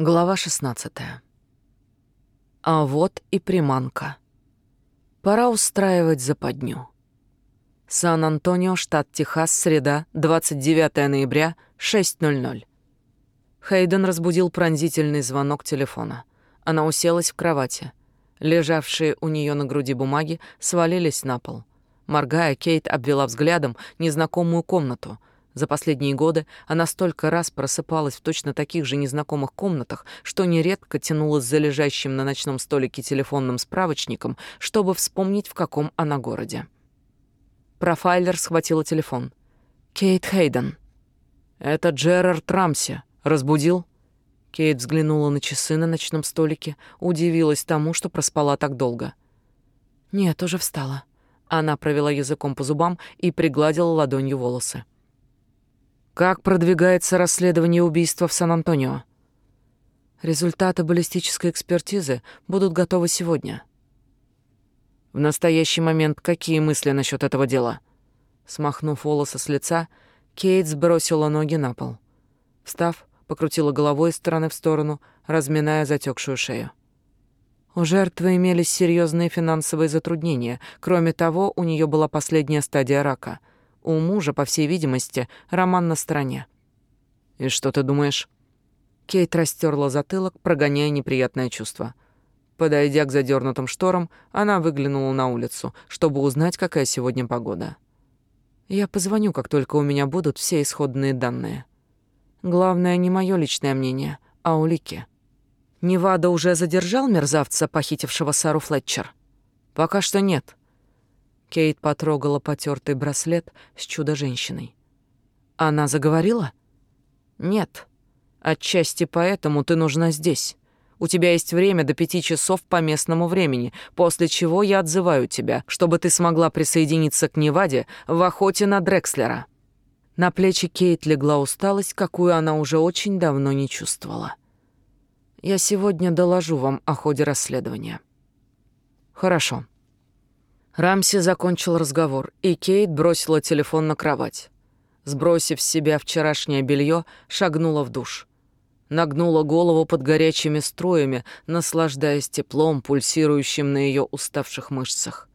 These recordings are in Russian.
Глава 16. А вот и приманка. Пора устраивать западню. Сан-Антонио, штат Техас, среда, 29 ноября, 6.00. Хейден разбудил пронзительный звонок телефона. Она уселась в кровати. Лежавшие у нее на груди бумаги свалились на пол. Моргая, Кейт обвела взглядом незнакомую комнату — за последние годы она столько раз просыпалась в точно таких же незнакомых комнатах, что нередко тянулась за лежащим на ночном столике телефонным справочником, чтобы вспомнить, в каком она городе. Профайлер схватила телефон. «Кейт Хейден». «Это Джерард Рамси. Разбудил?» Кейт взглянула на часы на ночном столике, удивилась тому, что проспала так долго. «Нет, уже встала». Она провела языком по зубам и пригладила ладонью волосы. Как продвигается расследование убийства в Сан-Антонио? Результаты баллистической экспертизы будут готовы сегодня. В настоящий момент какие мысли насчет этого дела? Смахнув волосы с лица, Кейт сбросила ноги на пол. Встав, покрутила головой из стороны в сторону, разминая затекшую шею. У жертвы имелись серьезные финансовые затруднения. Кроме того, у нее была последняя стадия рака — у мужа, по всей видимости, роман на стороне. «И что ты думаешь?» Кейт растерла затылок, прогоняя неприятное чувство. Подойдя к задернутым шторам, она выглянула на улицу, чтобы узнать, какая сегодня погода. «Я позвоню, как только у меня будут все исходные данные. Главное не мое личное мнение, а улики». «Невада уже задержал мерзавца, похитившего Сару Флетчер?» «Пока что нет. Кейт потрогала потертый браслет с чудо-женщиной. Она заговорила? Нет. Отчасти поэтому ты нужна здесь. У тебя есть время до пяти часов по местному времени, после чего я отзываю тебя, чтобы ты смогла присоединиться к Неваде в охоте на Дрекслера. На плечи Кейт легла усталость, какую она уже очень давно не чувствовала. Я сегодня доложу вам о ходе расследования. Хорошо. Рамси закончил разговор, и Кейт бросила телефон на кровать. Сбросив с себя вчерашнее белье, шагнула в душ. Нагнула голову под горячими струями, наслаждаясь теплом, пульсирующим на ее уставших мышцах.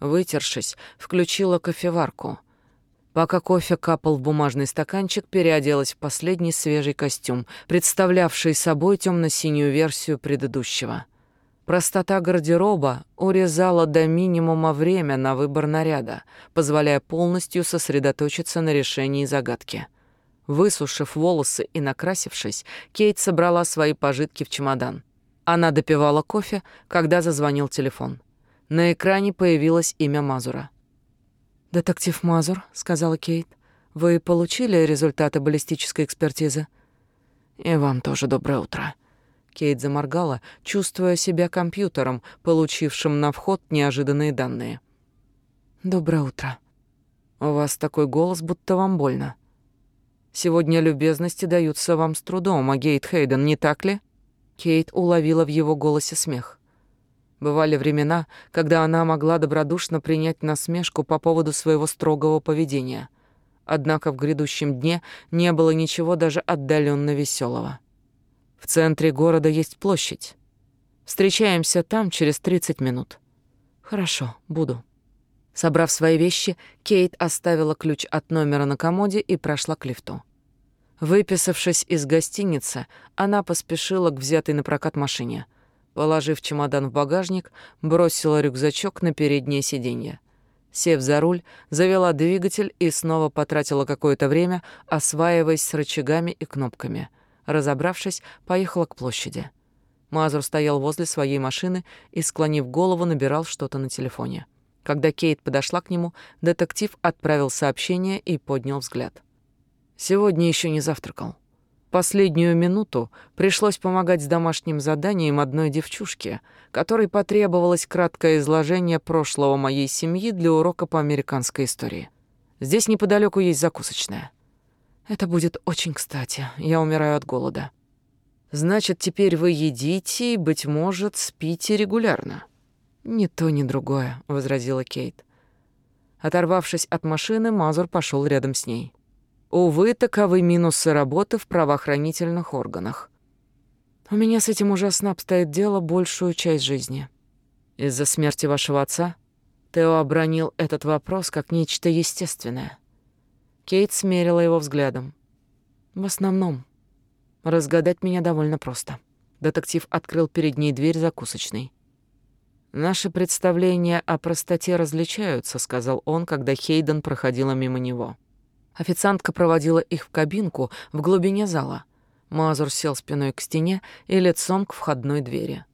Вытершись, включила кофеварку. Пока кофе капал в бумажный стаканчик, переоделась в последний свежий костюм, представлявший собой темно-синюю версию предыдущего — Простота гардероба урезала до минимума время на выбор наряда, позволяя полностью сосредоточиться на решении загадки. Высушив волосы и накрасившись, Кейт собрала свои пожитки в чемодан. Она допивала кофе, когда зазвонил телефон. На экране появилось имя Мазура. «Детектив Мазур», — сказала Кейт, — «вы получили результаты баллистической экспертизы?» «И вам тоже доброе утро», Кейт заморгала, чувствуя себя компьютером, получившим на вход неожиданные данные. «Доброе утро. У вас такой голос, будто вам больно. Сегодня любезности даются вам с трудом, а Гейт Хейден, не так ли?» Кейт уловила в его голосе смех. Бывали времена, когда она могла добродушно принять насмешку по поводу своего строгого поведения. Однако в грядущем дне не было ничего даже отдаленно веселого. В центре города есть площадь. Встречаемся там через 30 минут. Хорошо, буду. Собрав свои вещи, Кейт оставила ключ от номера на комоде и прошла к лифту. Выписавшись из гостиницы, она поспешила к взятой на прокат машине. Положив чемодан в багажник, бросила рюкзачок на переднее сиденье. Сев за руль, завела двигатель и снова потратила какое-то время, осваиваясь с рычагами и кнопками — Разобравшись, поехала к площади. Мазур стоял возле своей машины и, склонив голову, набирал что-то на телефоне. Когда Кейт подошла к нему, детектив отправил сообщение и поднял взгляд. Сегодня еще не завтракал. Последнюю минуту пришлось помогать с домашним заданием одной девчушке, которой потребовалось краткое изложение прошлого моей семьи для урока по американской истории. Здесь неподалеку есть закусочная. Это будет очень кстати. Я умираю от голода. Значит, теперь вы едите и, быть может, спите регулярно. Ни то, ни другое, возразила Кейт. Оторвавшись от машины, Мазур пошел рядом с ней. Увы, таковы минусы работы в правоохранительных органах. У меня с этим ужасно обстоит дело большую часть жизни. Из-за смерти вашего отца Тео обронил этот вопрос как нечто естественное. Кейт смерила его взглядом. В основном, разгадать меня довольно просто. Детектив открыл перед ней дверь закусочной. «Наши представления о простоте различаются», — сказал он, когда Хейден проходила мимо него. Официантка проводила их в кабинку в глубине зала. Мазур сел спиной к стене и лицом к входной двери.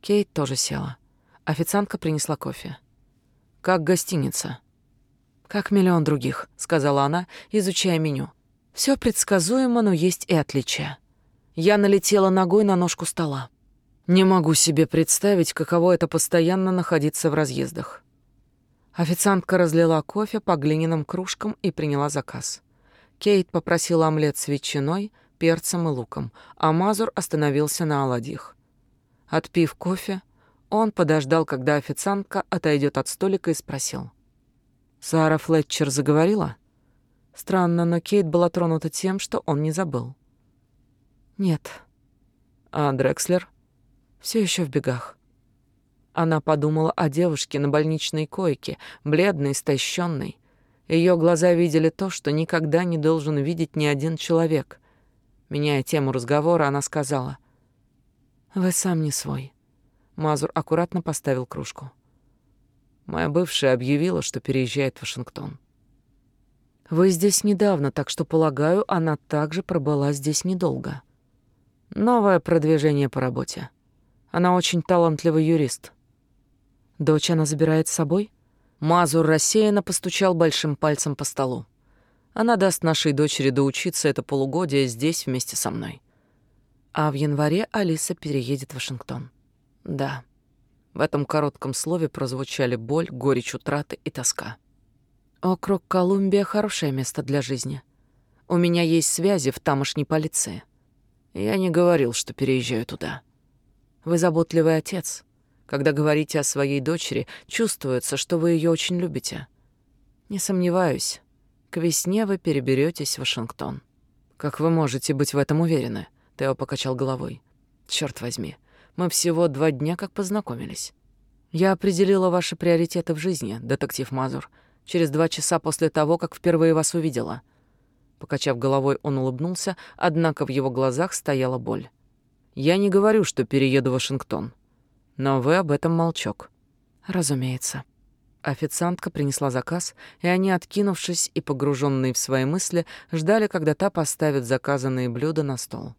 Кейт тоже села. Официантка принесла кофе. Как гостиница. Как миллион других, сказала она, изучая меню. Все предсказуемо, но есть и отличия. Я налетела ногой на ножку стола. Не могу себе представить, каково это постоянно находиться в разъездах. Официантка разлила кофе по глиняным кружкам и приняла заказ. Кейт попросила омлет с ветчиной, перцем и луком, а Мазур остановился на оладьях. Отпив кофе, он подождал, когда официантка отойдет от столика и спросил. «Сара Флетчер заговорила?» Странно, но Кейт была тронута тем, что он не забыл. «Нет». «А Дрекслер?» Все еще в бегах». Она подумала о девушке на больничной койке, бледной, истощенной. Ее глаза видели то, что никогда не должен видеть ни один человек. Меняя тему разговора, она сказала, «Вы сам не свой». Мазур аккуратно поставил кружку. Моя бывшая объявила, что переезжает в Вашингтон. Вы здесь недавно, так что, полагаю, она также пробыла здесь недолго. Новое продвижение по работе. Она очень талантливый юрист. Дочь она забирает с собой? Мазур рассеянно постучал большим пальцем по столу. Она даст нашей дочери доучиться это полугодие здесь вместе со мной. А в январе Алиса переедет в Вашингтон. Да. В этом коротком слове прозвучали боль, горечь утраты и тоска. Округ Колумбия — хорошее место для жизни. У меня есть связи в тамошней полиции. Я не говорил, что переезжаю туда. Вы заботливый отец. Когда говорите о своей дочери, чувствуется, что вы ее очень любите. Не сомневаюсь, к весне вы переберетесь в Вашингтон. Как вы можете быть в этом уверены? Тео покачал головой. Черт возьми, мы всего два дня как познакомились. Я определила ваши приоритеты в жизни, детектив Мазур, через два часа после того, как впервые вас увидела. Покачав головой, он улыбнулся, однако в его глазах стояла боль. Я не говорю, что перееду в Вашингтон. Но вы об этом молчок. Разумеется. Официантка принесла заказ, и они, откинувшись и погруженные в свои мысли, ждали, когда та поставит заказанные блюда на стол.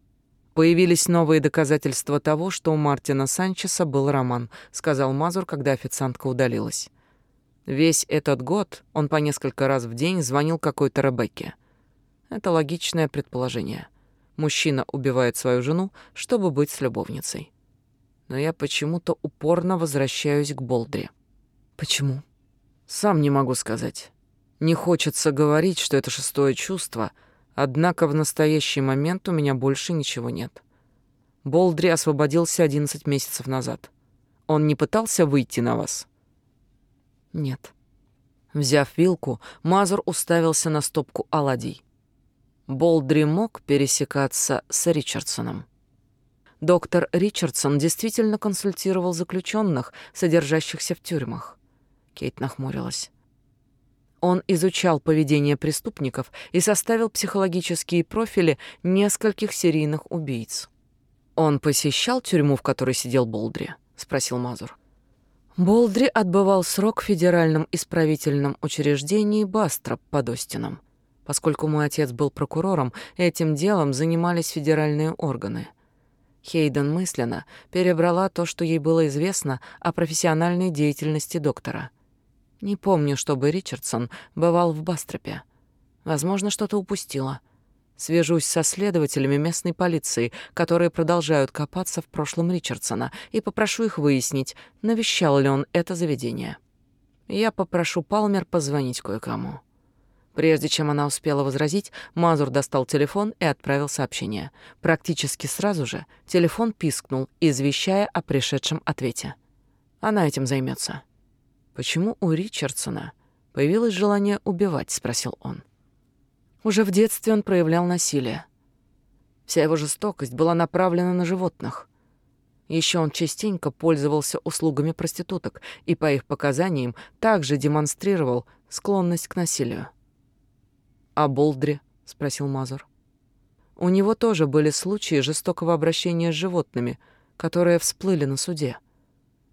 Появились новые доказательства того, что у Мартина Санчеса был роман, сказал Мазур, когда официантка удалилась. Весь этот год он по несколько раз в день звонил какой-то Ребекке. Это логичное предположение. Мужчина убивает свою жену, чтобы быть с любовницей. Но я почему-то упорно возвращаюсь к Болдре. Почему? Сам не могу сказать. Не хочется говорить, что это шестое чувство — Однако в настоящий момент у меня больше ничего нет. Болдри освободился 11 месяцев назад. Он не пытался выйти на вас? Нет. Взяв вилку, Мазур уставился на стопку оладий. Болдри мог пересекаться с Ричардсоном. Доктор Ричардсон действительно консультировал заключенных, содержащихся в тюрьмах. Кейт нахмурилась. Он изучал поведение преступников и составил психологические профили нескольких серийных убийц. «Он посещал тюрьму, в которой сидел Болдри?» — спросил Мазур. Болдри отбывал срок в федеральном исправительном учреждении Бастроп под Остином. Поскольку мой отец был прокурором, этим делом занимались федеральные органы. Хейден мысленно перебрала то, что ей было известно о профессиональной деятельности доктора — не помню, чтобы Ричардсон бывал в Бастропе. Возможно, что-то упустила. Свяжусь со следователями местной полиции, которые продолжают копаться в прошлом Ричардсона, и попрошу их выяснить, навещал ли он это заведение. Я попрошу Палмер позвонить кое-кому. Прежде чем она успела возразить, Мазур достал телефон и отправил сообщение. Практически сразу же телефон пискнул, извещая о пришедшем ответе. Она этим займется. Почему у Ричардсона появилось желание убивать, спросил он. Уже в детстве он проявлял насилие. Вся его жестокость была направлена на животных. Еще он частенько пользовался услугами проституток и, по их показаниям, также демонстрировал склонность к насилию. «А Болдри?» — спросил Мазур. У него тоже были случаи жестокого обращения с животными, которые всплыли на суде.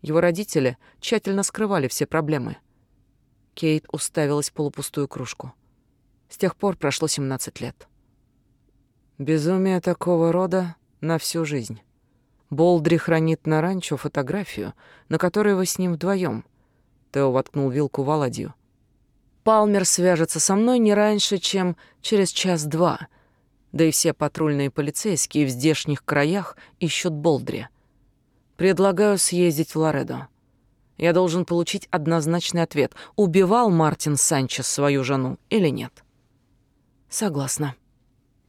Его родители тщательно скрывали все проблемы. Кейт уставилась в полупустую кружку. С тех пор прошло 17 лет. Безумие такого рода на всю жизнь. Болдри хранит на ранчо фотографию, на которой вы с ним вдвоем. Тео воткнул вилку в оладью. Палмер свяжется со мной не раньше, чем через час-два. Да и все патрульные полицейские в здешних краях ищут Болдри. Предлагаю съездить в Лоредо. Я должен получить однозначный ответ, убивал Мартин Санчес свою жену или нет. Согласна.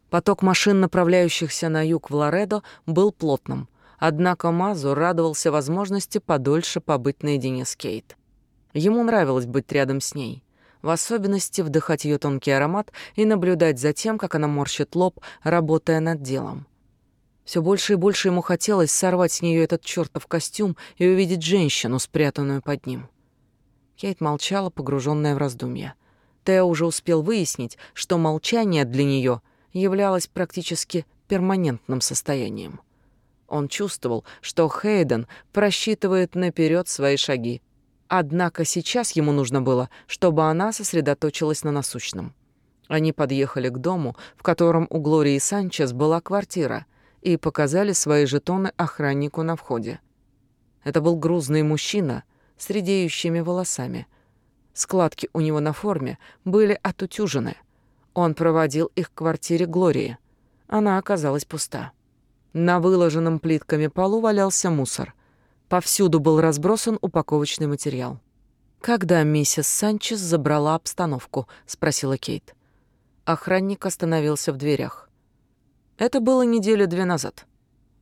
Поток машин, направляющихся на юг в Лоредо, был плотным, однако Мазу радовался возможности подольше побыть наедине с Кейт. Ему нравилось быть рядом с ней, в особенности вдыхать ее тонкий аромат и наблюдать за тем, как она морщит лоб, работая над делом. Все больше и больше ему хотелось сорвать с нее этот чертов костюм и увидеть женщину, спрятанную под ним. Кейт молчала, погруженная в раздумья. Тео уже успел выяснить, что молчание для нее являлось практически перманентным состоянием. Он чувствовал, что Хейден просчитывает наперед свои шаги. Однако сейчас ему нужно было, чтобы она сосредоточилась на насущном. Они подъехали к дому, в котором у Глории Санчес была квартира, и показали свои жетоны охраннику на входе. Это был грузный мужчина с редеющими волосами. Складки у него на форме были отутюжены — он проводил их к квартире Глории. Она оказалась пуста. На выложенном плитками полу валялся мусор. Повсюду был разбросан упаковочный материал. «Когда миссис Санчес забрала обстановку?» — спросила Кейт. Охранник остановился в дверях. Это было недели две назад.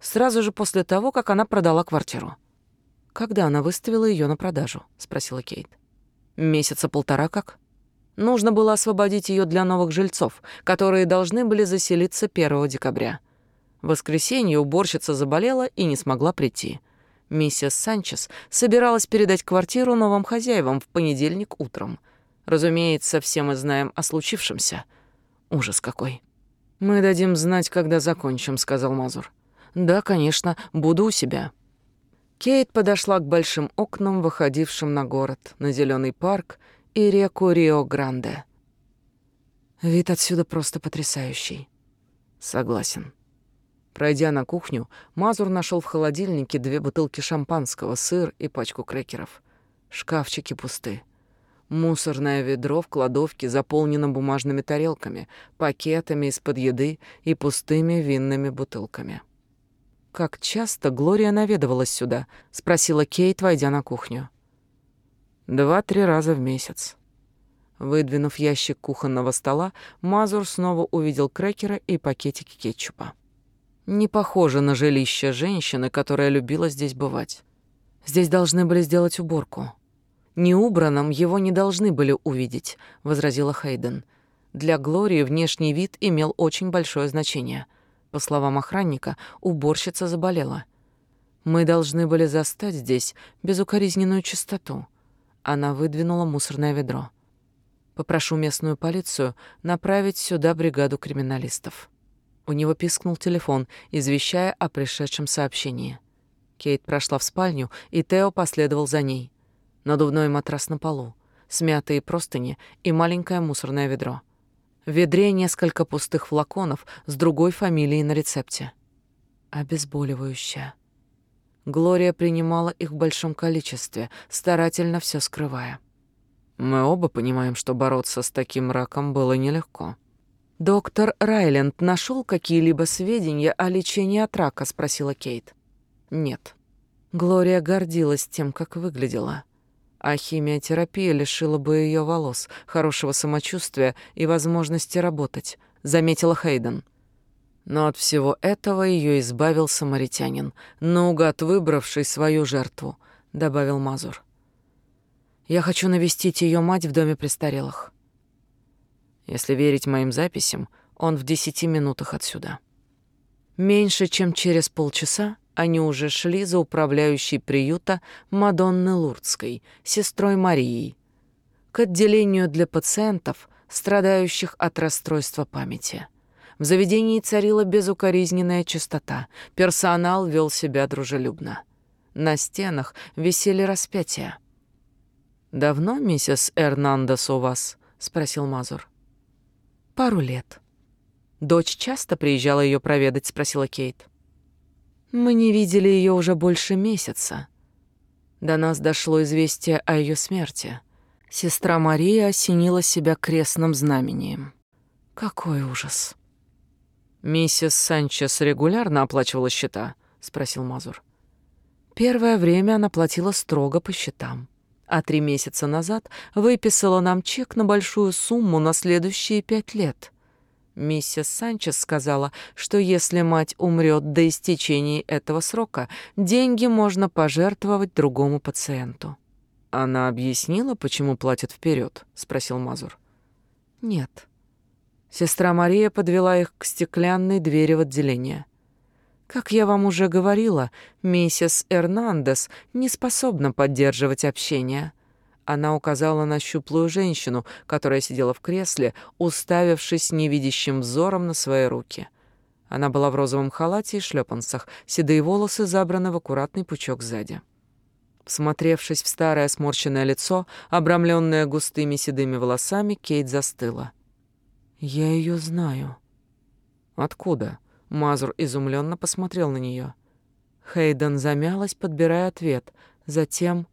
Сразу же после того, как она продала квартиру. «Когда она выставила ее на продажу?» — спросила Кейт. «Месяца полтора как?» Нужно было освободить ее для новых жильцов, которые должны были заселиться 1 декабря. В воскресенье уборщица заболела и не смогла прийти. Миссис Санчес собиралась передать квартиру новым хозяевам в понедельник утром. Разумеется, все мы знаем о случившемся. Ужас какой. «Мы дадим знать, когда закончим», — сказал Мазур. «Да, конечно, буду у себя». Кейт подошла к большим окнам, выходившим на город, на зеленый парк и реку Рио-Гранде. Вид отсюда просто потрясающий. Согласен. Пройдя на кухню, Мазур нашел в холодильнике две бутылки шампанского, сыр и пачку крекеров. Шкафчики пусты. Мусорное ведро в кладовке заполнено бумажными тарелками, пакетами из-под еды и пустыми винными бутылками. «Как часто Глория наведывалась сюда?» — спросила Кейт, войдя на кухню. Два-три раза в месяц. Выдвинув ящик кухонного стола, Мазур снова увидел крекеры и пакетики кетчупа. Не похоже на жилище женщины, которая любила здесь бывать. Здесь должны были сделать уборку. Неубранным его не должны были увидеть, возразила Хейден. Для Глории внешний вид имел очень большое значение. По словам охранника, уборщица заболела. Мы должны были застать здесь безукоризненную чистоту. Она выдвинула мусорное ведро. Попрошу местную полицию направить сюда бригаду криминалистов. У него пискнул телефон, извещая о пришедшем сообщении. Кейт прошла в спальню, и Тео последовал за ней. Надувной матрас на полу, смятые простыни и маленькое мусорное ведро. В ведре несколько пустых флаконов с другой фамилией на рецепте. Обезболивающее. Глория принимала их в большом количестве, старательно все скрывая. Мы оба понимаем, что бороться с таким раком было нелегко. Доктор Райленд нашел какие-либо сведения о лечении от рака, спросила Кейт. Нет. Глория гордилась тем, как выглядела. А химиотерапия лишила бы ее волос, хорошего самочувствия и возможности работать, заметила Хейден. Но от всего этого ее избавил самаритянин, наугад выбравший свою жертву, добавил Мазур. Я хочу навестить ее мать в доме престарелых. Если верить моим записям, он в десяти минутах отсюда. Меньше чем через полчаса они уже шли за управляющей приюта Мадонны Лурдской, сестрой Марии, к отделению для пациентов, страдающих от расстройства памяти. В заведении царила безукоризненная чистота, персонал вел себя дружелюбно. На стенах висели распятия. «Давно миссис Эрнандес у вас?» — спросил Мазур. «Пару лет». «Дочь часто приезжала ее проведать?» — спросила Кейт. «Мы не видели ее уже больше месяца. До нас дошло известие о ее смерти. Сестра Мария осенила себя крестным знамением. Какой ужас!» «Миссис Санчес регулярно оплачивала счета?» — спросил Мазур. Первое время она платила строго по счетам, а три месяца назад выписала нам чек на большую сумму на следующие пять лет. Миссис Санчес сказала, что если мать умрет до истечения этого срока, деньги можно пожертвовать другому пациенту. Она объяснила, почему платят вперед? спросил Мазур. Нет. Сестра Мария подвела их к стеклянной двери в отделение. Как я вам уже говорила, миссис Эрнандес не способна поддерживать общение. Она указала на щуплую женщину, которая сидела в кресле, уставившись невидящим взором на свои руки. Она была в розовом халате и шлепанцах, седые волосы забраны в аккуратный пучок сзади. Всмотревшись в старое сморщенное лицо, обрамленное густыми седыми волосами, Кейт застыла. «Я ее знаю». «Откуда?» Мазур изумленно посмотрел на нее. Хейден замялась, подбирая ответ. Затем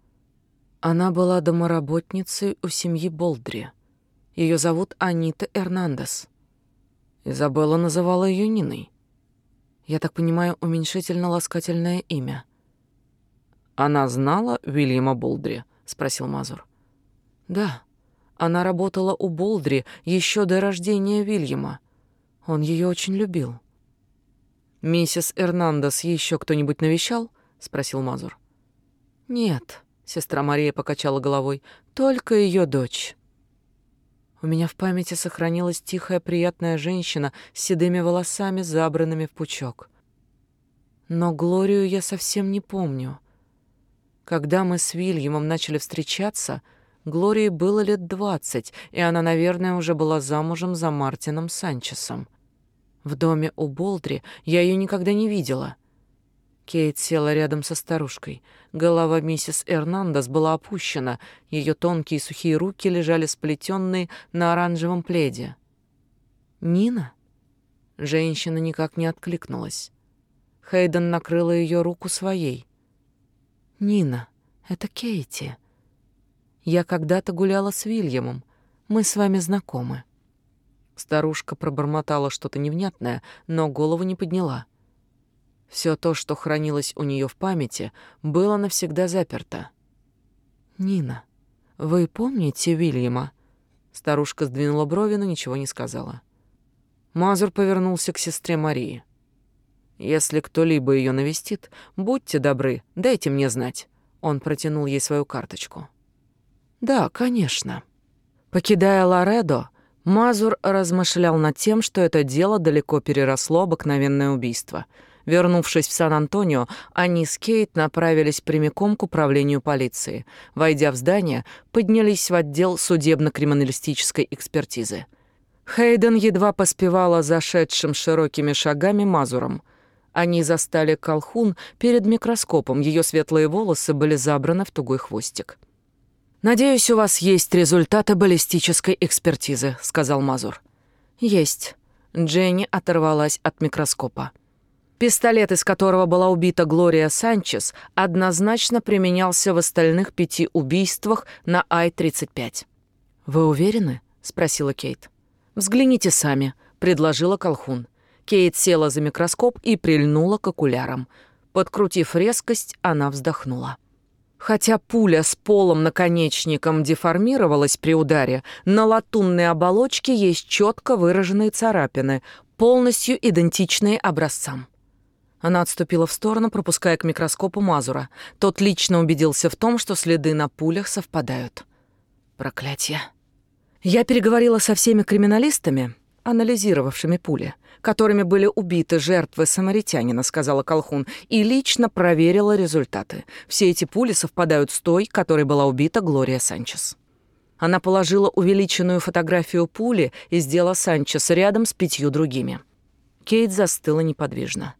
она была домоработницей у семьи Болдри. Ее зовут Анита Эрнандес. Изабелла называла ее Ниной. Я так понимаю, уменьшительно-ласкательное имя. Она знала Уильяма Болдри, спросил Мазур. Да. Она работала у Болдри еще до рождения Вильяма. Он ее очень любил. «Миссис Эрнандес еще кто-нибудь навещал?» — спросил Мазур. «Нет», — сестра Мария покачала головой, — «только ее дочь». У меня в памяти сохранилась тихая приятная женщина с седыми волосами, забранными в пучок. Но Глорию я совсем не помню. Когда мы с Вильямом начали встречаться, Глории было лет двадцать, и она, наверное, уже была замужем за Мартином Санчесом. В доме у Болдри я ее никогда не видела. Кейт села рядом со старушкой. Голова миссис Эрнандес была опущена, ее тонкие сухие руки лежали сплетенные на оранжевом пледе. «Нина?» Женщина никак не откликнулась. Хейден накрыла ее руку своей. «Нина, это Кейти. Я когда-то гуляла с Вильямом. Мы с вами знакомы». Старушка пробормотала что-то невнятное, но голову не подняла. Все то, что хранилось у нее в памяти, было навсегда заперто. «Нина, вы помните Вильяма?» Старушка сдвинула брови, но ничего не сказала. Мазур повернулся к сестре Марии. «Если кто-либо ее навестит, будьте добры, дайте мне знать». Он протянул ей свою карточку. «Да, конечно». Покидая Лоредо, Мазур размышлял над тем, что это дело далеко переросло обыкновенное убийство. Вернувшись в Сан-Антонио, они с Кейт направились прямиком к управлению полиции. Войдя в здание, поднялись в отдел судебно-криминалистической экспертизы. Хейден едва поспевала зашедшим широкими шагами Мазуром. Они застали колхун перед микроскопом, ее светлые волосы были забраны в тугой хвостик. «Надеюсь, у вас есть результаты баллистической экспертизы», — сказал Мазур. «Есть». Дженни оторвалась от микроскопа. Пистолет, из которого была убита Глория Санчес, однозначно применялся в остальных пяти убийствах на Ай-35. «Вы уверены?» — спросила Кейт. «Взгляните сами», — предложила Колхун. Кейт села за микроскоп и прильнула к окулярам. Подкрутив резкость, она вздохнула. Хотя пуля с полым наконечником деформировалась при ударе, на латунной оболочке есть четко выраженные царапины, полностью идентичные образцам. Она отступила в сторону, пропуская к микроскопу Мазура. Тот лично убедился в том, что следы на пулях совпадают. Проклятие. Я переговорила со всеми криминалистами. анализировавшими пули, которыми были убиты жертвы самаритянина, сказала Колхун, и лично проверила результаты. Все эти пули совпадают с той, которой была убита Глория Санчес. Она положила увеличенную фотографию пули из дела Санчеса рядом с пятью другими. Кейт застыла неподвижно.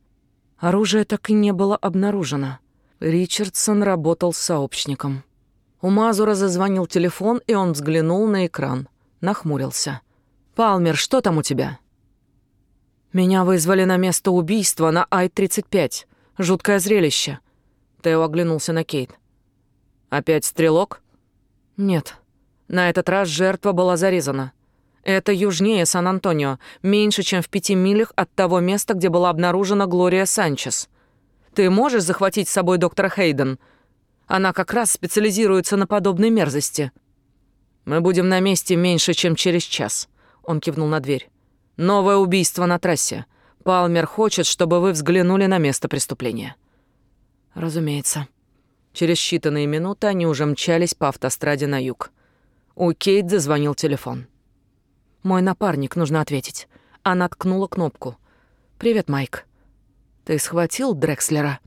Оружие так и не было обнаружено. Ричардсон работал сообщником. У Мазура зазвонил телефон, и он взглянул на экран. Нахмурился. «Палмер, что там у тебя?» «Меня вызвали на место убийства на Ай-35. Жуткое зрелище». Тео оглянулся на Кейт. «Опять стрелок?» «Нет. На этот раз жертва была зарезана. Это южнее Сан-Антонио, меньше, чем в пяти милях от того места, где была обнаружена Глория Санчес. Ты можешь захватить с собой доктора Хейден? Она как раз специализируется на подобной мерзости. Мы будем на месте меньше, чем через час. Он кивнул на дверь. Новое убийство на трассе. Палмер хочет, чтобы вы взглянули на место преступления. Разумеется. Через считанные минуты они уже мчались по автостраде на юг. У Кейт зазвонил телефон. «Мой напарник, нужно ответить». Она ткнула кнопку. «Привет, Майк». «Ты схватил Дрекслера?»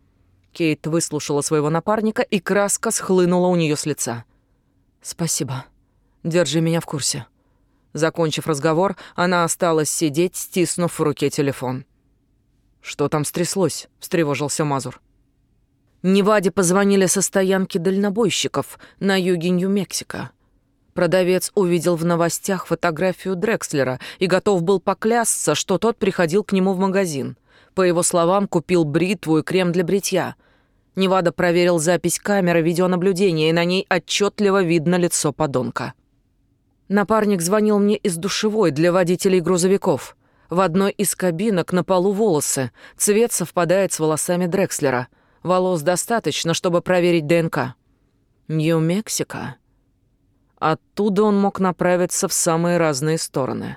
Кейт выслушала своего напарника, и краска схлынула у нее с лица. «Спасибо. Держи меня в курсе». Закончив разговор, она осталась сидеть, стиснув в руке телефон. «Что там стряслось?» — встревожился Мазур. Неваде позвонили со стоянки дальнобойщиков на юге Нью-Мексико. Продавец увидел в новостях фотографию Дрекслера и готов был поклясться, что тот приходил к нему в магазин. По его словам, купил бритву и крем для бритья. Невада проверил запись камеры видеонаблюдения, и на ней отчетливо видно лицо подонка. Напарник звонил мне из душевой для водителей грузовиков. В одной из кабинок на полу волосы. Цвет совпадает с волосами Дрекслера. Волос достаточно, чтобы проверить ДНК. Нью-Мексико. Оттуда он мог направиться в самые разные стороны.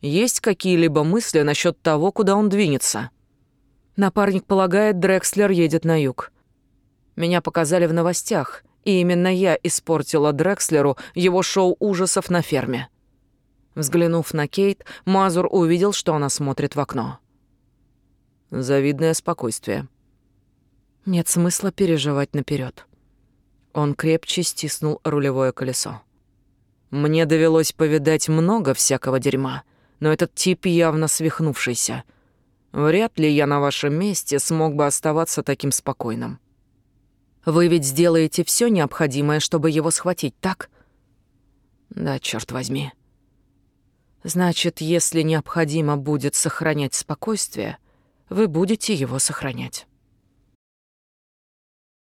Есть какие-либо мысли насчет того, куда он двинется? Напарник полагает, Дрекслер едет на юг. Меня показали в новостях, и именно я испортила Дрекслеру его шоу ужасов на ферме. Взглянув на Кейт, Мазур увидел, что она смотрит в окно. Завидное спокойствие. Нет смысла переживать наперед. Он крепче стиснул рулевое колесо. «Мне довелось повидать много всякого дерьма, но этот тип явно свихнувшийся. Вряд ли я на вашем месте смог бы оставаться таким спокойным. Вы ведь сделаете все необходимое, чтобы его схватить, так?» «Да, черт возьми». «Значит, если необходимо будет сохранять спокойствие, вы будете его сохранять».